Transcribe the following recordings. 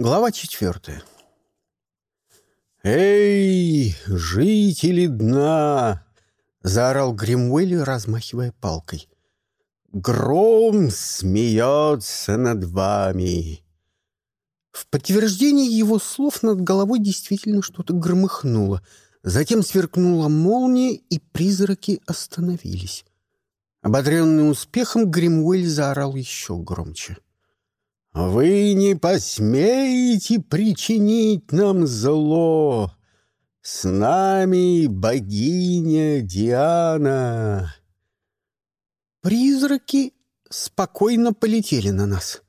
Глава четвертая. «Эй, жители дна!» — заорал Гримуэль, размахивая палкой. «Гром смеется над вами!» В подтверждение его слов над головой действительно что-то громыхнуло. Затем сверкнула молния, и призраки остановились. Ободренный успехом, Гримуэль заорал еще громче. — «Вы не посмеете причинить нам зло! С нами богиня Диана!» Призраки спокойно полетели на нас.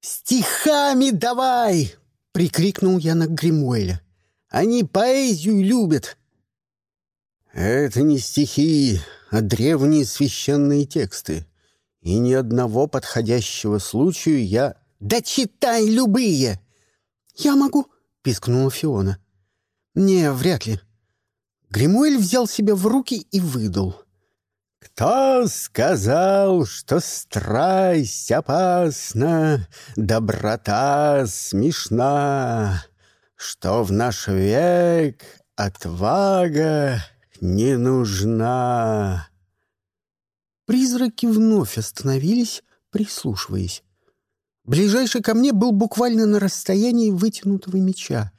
«Стихами давай!» — прикрикнул я на Гримуэля. «Они поэзию любят!» «Это не стихи, а древние священные тексты и ни одного подходящего случаю я... «Да читай любые!» «Я могу!» — пискнула Фиона. «Не, вряд ли». Гримуэль взял себя в руки и выдал. «Кто сказал, что страсть опасна, доброта смешна, что в наш век отвага не нужна?» Призраки вновь остановились, прислушиваясь. Ближайший ко мне был буквально на расстоянии вытянутого меча.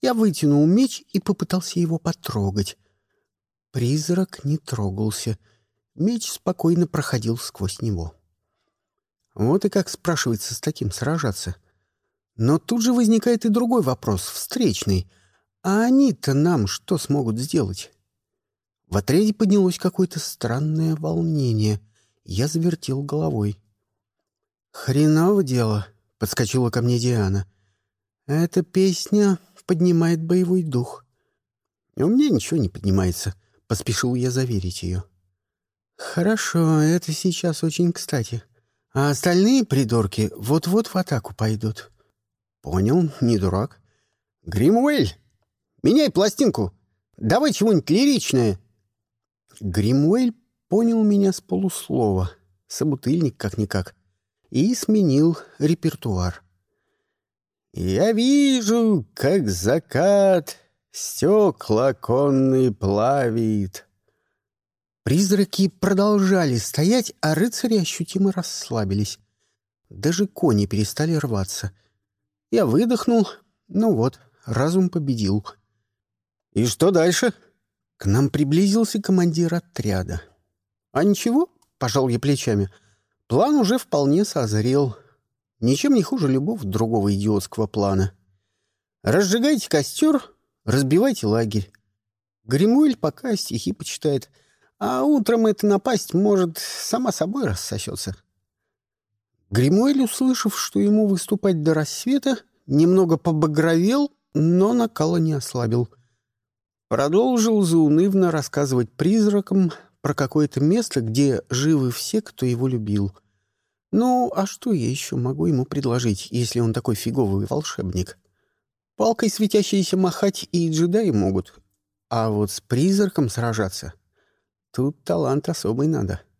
Я вытянул меч и попытался его потрогать. Призрак не трогался. Меч спокойно проходил сквозь него. Вот и как спрашивается с таким сражаться. Но тут же возникает и другой вопрос, встречный. А они-то нам что смогут сделать? В отряде поднялось какое-то странное волнение. Я завертел головой. «Хреново дело», — подскочила ко мне Диана. «Эта песня поднимает боевой дух». «У меня ничего не поднимается», — поспешил я заверить ее. «Хорошо, это сейчас очень кстати. А остальные придурки вот-вот в атаку пойдут». «Понял, не дурак». «Гримуэль, меняй пластинку. Давай чего-нибудь лиричное». Гримуэль понял меня с полуслова, собутыльник как-никак, и сменил репертуар. «Я вижу, как закат стекла конные плавит». Призраки продолжали стоять, а рыцари ощутимо расслабились. Даже кони перестали рваться. Я выдохнул. Ну вот, разум победил. «И что дальше?» К нам приблизился командир отряда. «А ничего?» — пожал я плечами. «План уже вполне созрел. Ничем не хуже любого другого идиотского плана. Разжигайте костер, разбивайте лагерь. Гримуэль пока стихи почитает, а утром эта напасть, может, сама собой рассосется». Гримуэль, услышав, что ему выступать до рассвета, немного побагровел, но накала не ослабил — Продолжил заунывно рассказывать призракам про какое-то место, где живы все, кто его любил. Ну, а что я еще могу ему предложить, если он такой фиговый волшебник? Палкой светящейся махать и джедаи могут, а вот с призраком сражаться — тут талант особый надо. —